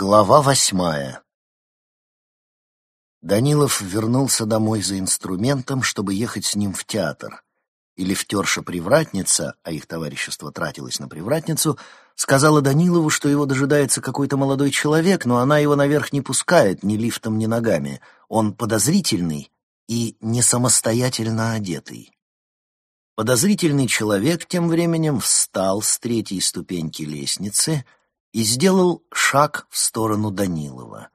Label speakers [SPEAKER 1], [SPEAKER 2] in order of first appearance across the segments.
[SPEAKER 1] Глава восьмая Данилов вернулся домой за инструментом, чтобы ехать с ним в театр. И лифтерша-привратница, а их товарищество тратилось на привратницу, сказала Данилову, что его дожидается какой-то молодой человек, но она его наверх не пускает ни лифтом, ни ногами. Он подозрительный и не самостоятельно одетый. Подозрительный человек тем временем встал с третьей ступеньки лестницы — и сделал шаг в сторону Данилова.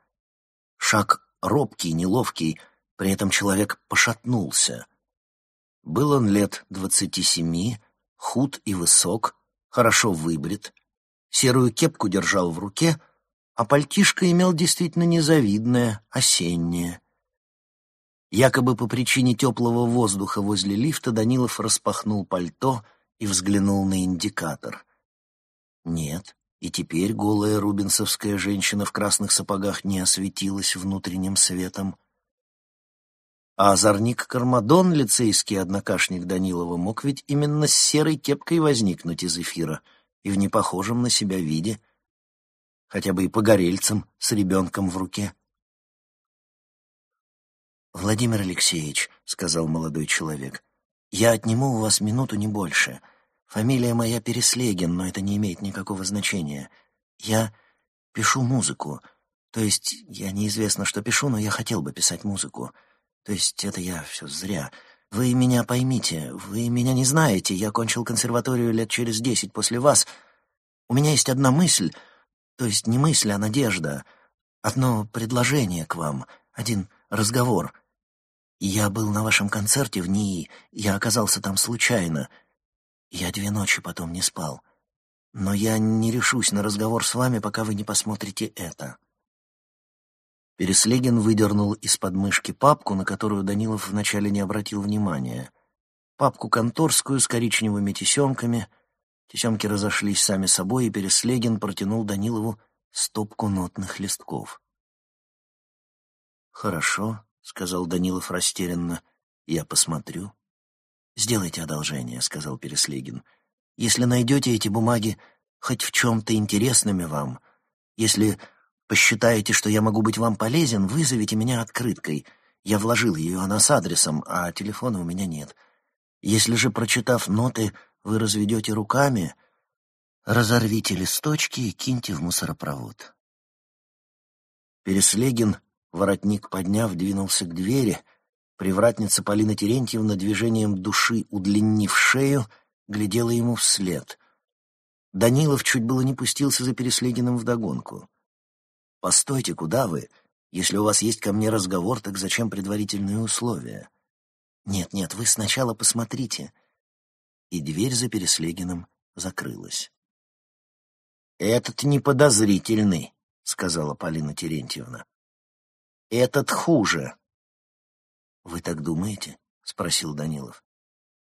[SPEAKER 1] Шаг робкий, неловкий, при этом человек пошатнулся. Был он лет двадцати семи, худ и высок, хорошо выбрит, серую кепку держал в руке, а пальтишко имел действительно незавидное, осеннее. Якобы по причине теплого воздуха возле лифта Данилов распахнул пальто и взглянул на индикатор. Нет, и теперь голая рубинсовская женщина в красных сапогах не осветилась внутренним светом. А озорник Кармадон, лицейский однокашник Данилова, мог ведь именно с серой кепкой возникнуть из эфира и в непохожем на себя виде, хотя бы и погорельцем с ребенком в руке. «Владимир Алексеевич», — сказал молодой человек, — «я отниму у вас минуту не больше». Фамилия моя Переслегин, но это не имеет никакого значения. Я пишу музыку. То есть я неизвестно, что пишу, но я хотел бы писать музыку. То есть это я все зря. Вы меня поймите, вы меня не знаете. Я кончил консерваторию лет через десять после вас. У меня есть одна мысль, то есть не мысль, а надежда. Одно предложение к вам, один разговор. Я был на вашем концерте в НИИ, я оказался там случайно — я две ночи потом не спал. Но я не решусь на разговор с вами, пока вы не посмотрите это. Переслегин выдернул из подмышки папку, на которую Данилов вначале не обратил внимания. Папку конторскую с коричневыми тесемками. Тесемки разошлись сами собой, и Переслегин протянул Данилову стопку нотных листков. «Хорошо», — сказал Данилов растерянно, — «я посмотрю». «Сделайте одолжение», — сказал Переслегин. «Если найдете эти бумаги хоть в чем-то интересными вам, если посчитаете, что я могу быть вам полезен, вызовите меня открыткой. Я вложил ее, она с адресом, а телефона у меня нет. Если же, прочитав ноты, вы разведете руками, разорвите листочки и киньте в мусоропровод». Переслегин, воротник подняв, двинулся к двери — Привратница Полина Терентьевна движением души, удлинив шею, глядела ему вслед. Данилов чуть было не пустился за Переслегиным вдогонку. «Постойте, куда вы? Если у вас есть ко мне разговор, так зачем предварительные условия?» «Нет, нет, вы сначала посмотрите». И дверь за Переслегиным закрылась.
[SPEAKER 2] «Этот неподозрительный», — сказала Полина Терентьевна. «Этот хуже».
[SPEAKER 1] «Вы так думаете?» — спросил Данилов.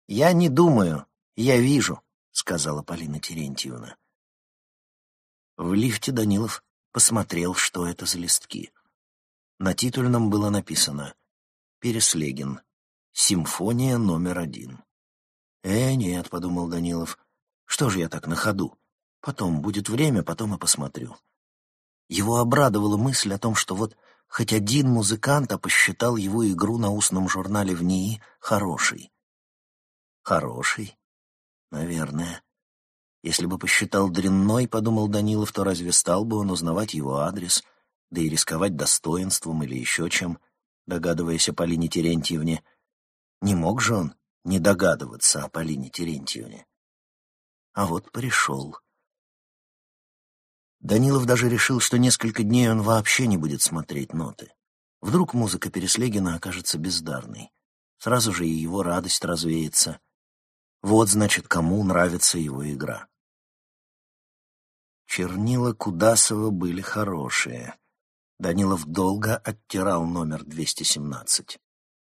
[SPEAKER 2] «Я не думаю, я вижу», — сказала
[SPEAKER 1] Полина Терентьевна. В лифте Данилов посмотрел, что это за листки. На титульном было написано «Переслегин. Симфония номер один». «Э, нет», — подумал Данилов, — «что же я так на ходу? Потом будет время, потом и посмотрю». Его обрадовала мысль о том, что вот хоть один музыкант а посчитал его игру на устном журнале в НИИ хорошей. Хороший? Наверное. Если бы посчитал дрянной, подумал Данилов, то разве стал бы он узнавать его адрес, да и рисковать достоинством или еще чем, догадываясь о Полине Терентьевне? Не мог же он не догадываться о Полине Терентьевне. А вот пришел. Данилов даже решил, что несколько дней он вообще не будет смотреть ноты. Вдруг музыка Переслегина окажется бездарной. Сразу же и его радость развеется. Вот, значит, кому нравится его игра. Чернила Кудасова были хорошие. Данилов долго оттирал номер 217.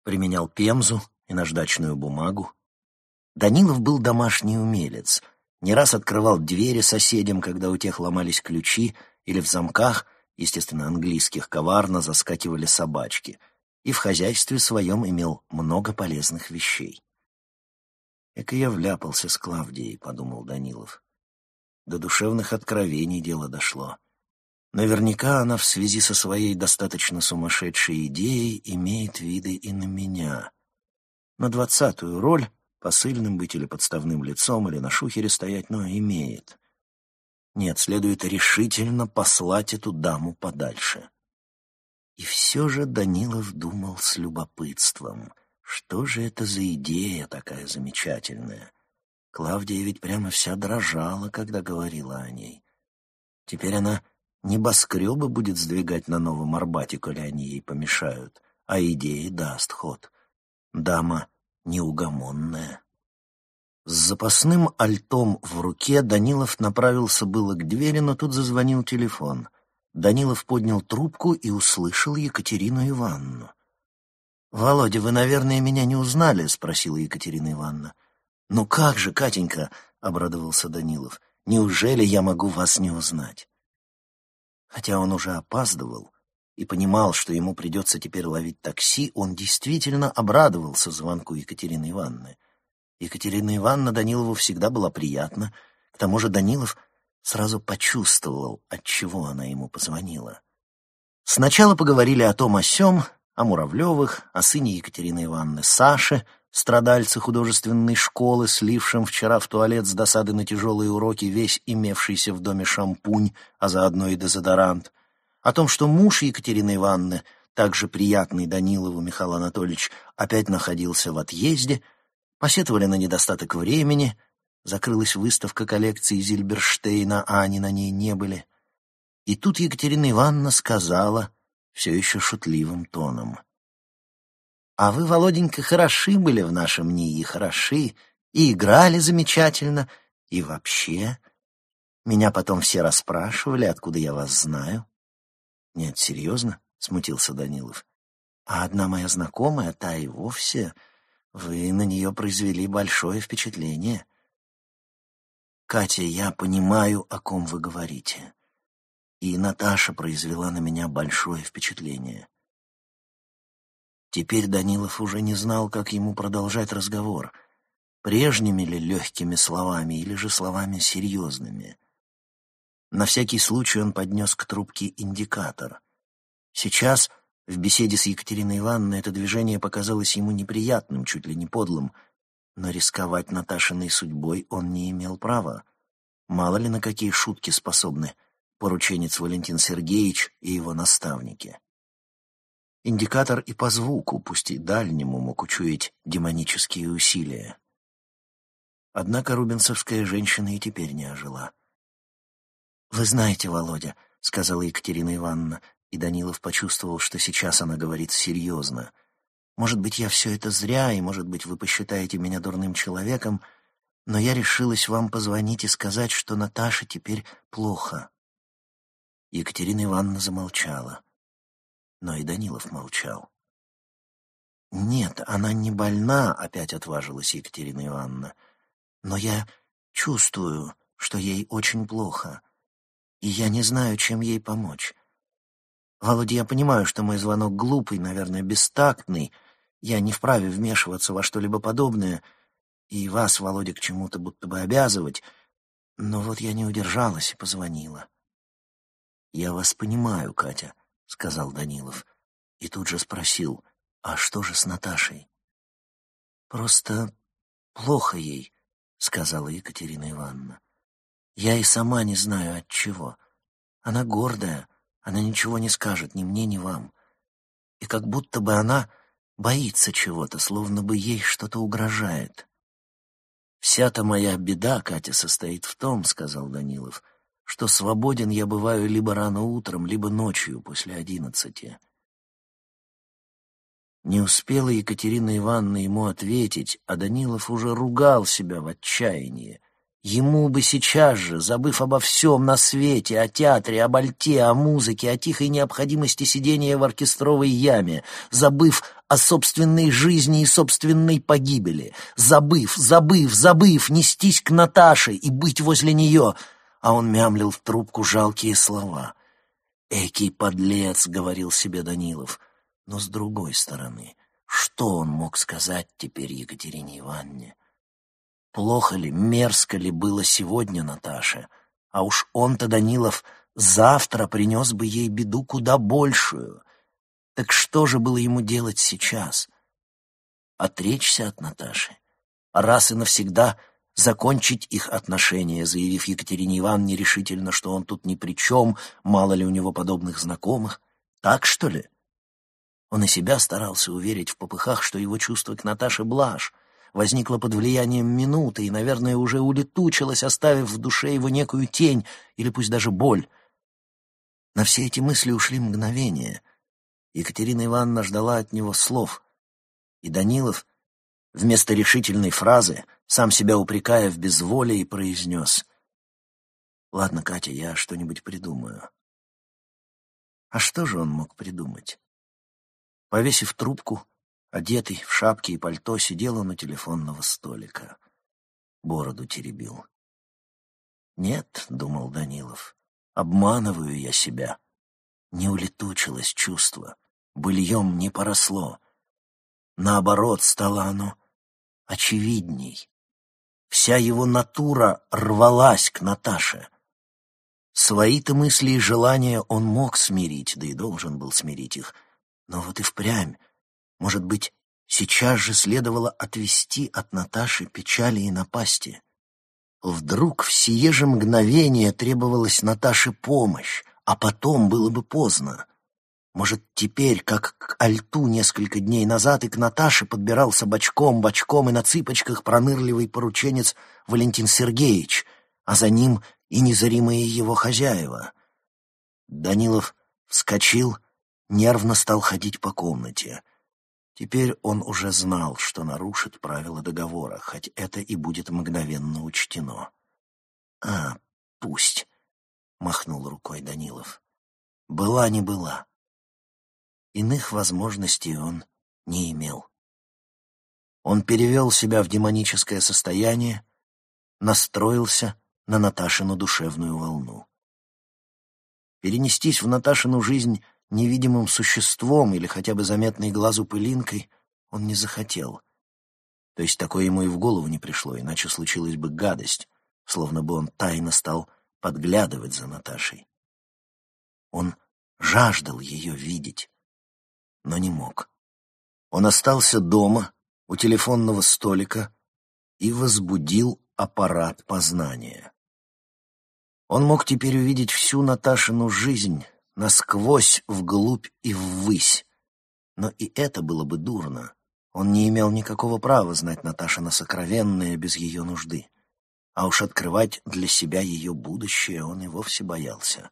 [SPEAKER 1] Применял пемзу и наждачную бумагу. Данилов был домашний умелец — не раз открывал двери соседям, когда у тех ломались ключи, или в замках, естественно, английских, коварно заскакивали собачки, и в хозяйстве своем имел много полезных вещей. «Эка я вляпался с Клавдией», — подумал Данилов. До душевных откровений дело дошло. Наверняка она в связи со своей достаточно сумасшедшей идеей имеет виды и на меня. На двадцатую роль, посыльным быть или подставным лицом, или на шухере стоять, но имеет. Нет, следует решительно послать эту даму подальше. И все же Данилов думал с любопытством. Что же это за идея такая замечательная? Клавдия ведь прямо вся дрожала, когда говорила о ней. Теперь она небоскребы будет сдвигать на Новом Арбате, коли они ей помешают, а идеи даст ход. Дама неугомонная. С запасным альтом в руке Данилов направился было к двери, но тут зазвонил телефон. Данилов поднял трубку и услышал Екатерину Ивановну. «Володя, вы, наверное, меня не узнали?» — спросила Екатерина Ивановна. «Ну как же, Катенька!» — обрадовался Данилов. «Неужели я могу вас не узнать?» Хотя он уже опаздывал и понимал, что ему придется теперь ловить такси, он действительно обрадовался звонку Екатерины Ивановны. Екатерина Ивановна Данилову всегда была приятна, к тому же Данилов сразу почувствовал, от чего она ему позвонила. Сначала поговорили о том о сём, о Муравлевых, о сыне Екатерины Ивановны Саше, страдальце художественной школы, слившем вчера в туалет с досады на тяжелые уроки весь имевшийся в доме шампунь, а заодно и дезодорант, о том, что муж Екатерины Ивановны, также приятный Данилову Михаил Анатольевич, опять находился в отъезде, посетовали на недостаток времени, закрылась выставка коллекции Зильберштейна, а они на ней не были. И тут Екатерина Ивановна сказала, все еще шутливым тоном — а вы, Володенька, хороши были в нашем НИИ, хороши, и играли замечательно, и вообще. Меня потом все расспрашивали, откуда я вас знаю. Нет, серьезно, — смутился Данилов. А одна моя знакомая, та и вовсе, вы на нее произвели большое впечатление. Катя, я понимаю, о ком вы говорите. И Наташа произвела на меня большое впечатление. Теперь Данилов уже не знал, как ему продолжать разговор. Прежними ли легкими словами или же словами серьезными. На всякий случай он поднес к трубке индикатор. Сейчас, в беседе с Екатериной Ивановной, это движение показалось ему неприятным, чуть ли не подлым, но рисковать Наташиной судьбой он не имел права. Мало ли на какие шутки способны порученец Валентин Сергеевич и его наставники. Индикатор и по звуку, пусть и дальнему, мог учуять демонические усилия. Однако рубинсовская женщина и теперь не ожила. «Вы знаете, Володя», — сказала Екатерина Ивановна, и Данилов почувствовал, что сейчас она говорит серьезно. «Может быть, я все это зря, и, может быть, вы посчитаете меня дурным человеком, но я решилась вам позвонить и сказать, что Наташе теперь плохо». Екатерина Ивановна замолчала но и Данилов молчал. «Нет, она не больна», — опять отважилась Екатерина Ивановна. «Но я чувствую, что ей очень плохо, и я не знаю, чем ей помочь. Володя, я понимаю, что мой звонок глупый, наверное, бестактный, я не вправе вмешиваться во что-либо подобное, и вас, Володя, к чему-то будто бы обязывать, но вот я не удержалась и позвонила». «Я вас понимаю, Катя», — сказал Данилов. И тут же спросил, а что же с Наташей? «Просто плохо ей», — сказала Екатерина Ивановна. «Я и сама не знаю от чего. Она гордая, она ничего не скажет ни мне, ни вам. И как будто бы она боится чего-то, словно бы ей что-то угрожает». «Вся-то моя беда, Катя, состоит в том, — сказал Данилов, — что свободен я бываю либо рано утром, либо ночью после одиннадцати. Не успела Екатерина Ивановна ему ответить, а Данилов уже ругал себя в отчаянии. Ему бы сейчас же, забыв обо всем на свете, о театре, об альте, о музыке, о тихой необходимости сидения в оркестровой яме, забыв о собственной жизни и собственной погибели, забыв, забыв, забыв нестись к Наташе и быть возле нее — а он мямлил в трубку жалкие слова. «Экий подлец», — говорил себе Данилов. Но с другой стороны, что он мог сказать теперь Екатерине Ивановне? Плохо ли, мерзко ли было сегодня Наташе? А уж он-то, Данилов, завтра принес бы ей беду куда большую. Так что же было ему делать сейчас? Отречься от Наташи, раз и навсегда закончить их отношения, заявив Екатерине Ивановне решительно, что он тут ни при чем, мало ли у него подобных знакомых. Так, что ли? Он и себя старался уверить в попыхах, что его чувство к Наташе блажь, возникла под влиянием минуты и, наверное, уже улетучилась, оставив в душе его некую тень или пусть даже боль. На все эти мысли ушли мгновения. Екатерина Ивановна ждала от него слов, и Данилов вместо решительной фразы, сам себя упрекая в безволии, произнес «Ладно, Катя, я что-нибудь придумаю». А что же он мог придумать? Повесив трубку, одетый в шапке и пальто, сидел он у телефонного столика. Бороду теребил. «Нет», — думал Данилов, — «обманываю я себя». Не улетучилось чувство, быльем не поросло. Наоборот, стало оно очевидней. Вся его натура рвалась к Наташе. Свои-то мысли и желания он мог смирить, да и должен был смирить их — но вот и впрямь, может быть, сейчас же следовало отвести от Наташи печали и напасти. Вдруг в сие же мгновение требовалась Наташе помощь, а потом было бы поздно. Может, теперь, как к Альту несколько дней назад, и к Наташе подбирался бочком, бочком и на цыпочках пронырливый порученец Валентин Сергеевич, а за ним и незримые его хозяева. Данилов вскочил, нервно стал ходить по комнате. Теперь он уже знал, что нарушит правила договора, хоть это и будет мгновенно учтено. «А, пусть», — махнул рукой Данилов. «Была не была». Иных возможностей он не имел. Он перевел себя в демоническое состояние, настроился на Наташину душевную волну. Перенестись в Наташину жизнь невидимым существом или хотя бы заметной глазу пылинкой он не захотел. То есть такое ему и в голову не пришло, иначе случилась бы гадость, словно бы он тайно стал подглядывать за Наташей. Он жаждал ее видеть, но не мог. Он остался дома, у телефонного столика, и возбудил аппарат познания. Он мог теперь увидеть всю Наташину жизнь, насквозь вглубь и ввысь. Но и это было бы дурно. Он не имел никакого права знать Наташина сокровенное без ее нужды. А уж открывать для себя ее будущее он и вовсе боялся.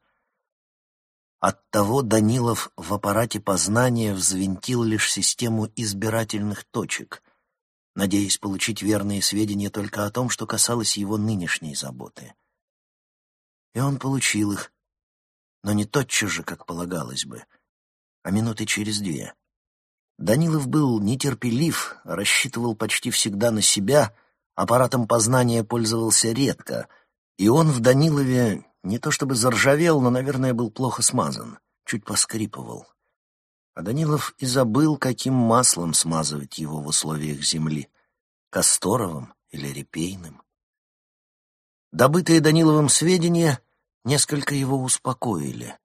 [SPEAKER 1] Оттого Данилов в аппарате познания взвинтил лишь систему избирательных точек, надеясь получить верные сведения только о том, что касалось его нынешней заботы. И он получил их, но не тотчас же, как полагалось бы, а минуты через две. Данилов был нетерпелив, рассчитывал почти всегда на себя, аппаратом познания пользовался редко, и он в Данилове не то чтобы заржавел, но, наверное, был плохо смазан, чуть поскрипывал. А Данилов и забыл, каким маслом смазывать его в условиях земли — касторовым или репейным. Добытые Даниловым сведения несколько его успокоили.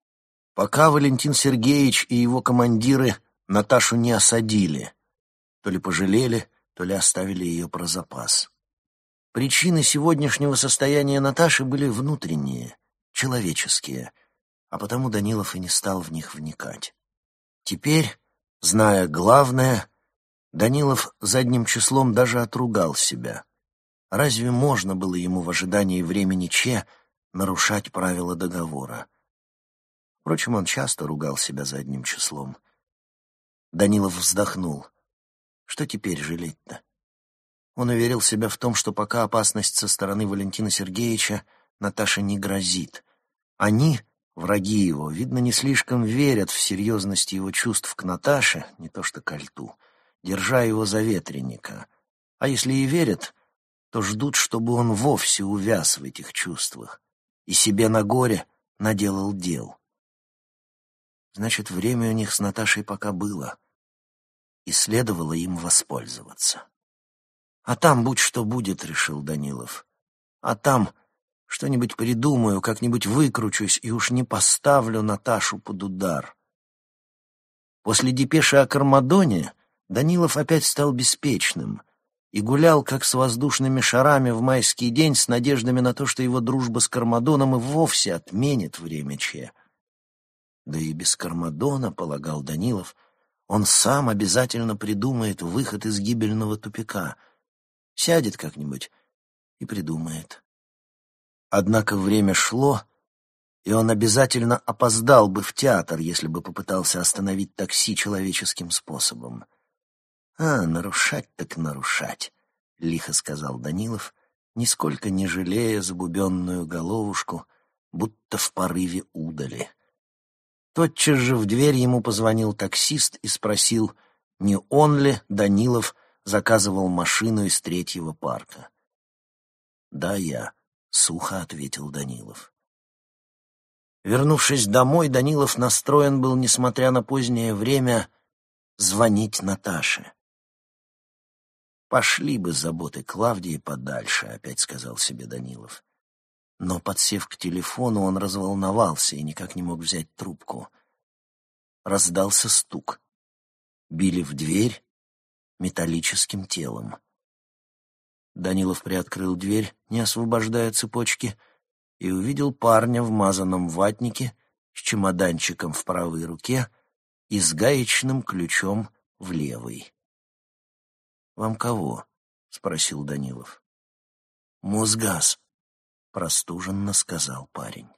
[SPEAKER 1] Пока Валентин Сергеевич и его командиры Наташу не осадили, то ли пожалели, то ли оставили ее про запас. Причины сегодняшнего состояния Наташи были внутренние, человеческие, а потому Данилов и не стал в них вникать. Теперь, зная главное, Данилов задним числом даже отругал себя. Разве можно было ему в ожидании времени Че нарушать правила договора. Впрочем, он часто ругал себя задним числом. Данилов вздохнул. Что теперь жалеть-то? Он уверил себя в том, что пока опасность со стороны Валентина Сергеевича Наташе не грозит. Они, враги его, видно, не слишком верят в серьезность его чувств к Наташе, не то что к Альту, держа его за ветренника. А если и верят, то ждут, чтобы он вовсе увяз в этих чувствах и себе на горе наделал дел. Значит, время у них с Наташей пока было, и следовало им воспользоваться. А там будь что будет, решил Данилов. А там, Что-нибудь придумаю, как-нибудь выкручусь и уж не поставлю Наташу под удар. После депеши о Кармадоне Данилов опять стал беспечным и гулял, как с воздушными шарами в майский день, с надеждами на то, что его дружба с Кармадоном и вовсе отменит время Че. Да и без Кармадона, полагал Данилов, он сам обязательно придумает выход из гибельного тупика. Сядет как-нибудь и придумает. Однако время шло, и он обязательно опоздал бы в театр, если бы попытался остановить такси человеческим способом. «А, нарушать так нарушать», — лихо сказал Данилов, нисколько не жалея забубенную головушку, будто в порыве удали. Тотчас же в дверь ему позвонил таксист и спросил, не он ли, Данилов, заказывал машину из третьего парка. «Да, я», — сухо ответил Данилов. Вернувшись домой, Данилов настроен был, несмотря на позднее время, звонить Наташе. «Пошли бы заботы Клавдии подальше», — опять сказал себе Данилов. Но, подсев к телефону, он разволновался и никак не мог взять трубку. Раздался стук. Били в дверь металлическим телом. Данилов приоткрыл дверь, не освобождая цепочки, и увидел парня в мазаном ватнике с чемоданчиком в правой руке и с гаечным ключом в левой. «Вам кого?» — спросил Данилов. «Мосгаз», — простуженно сказал парень.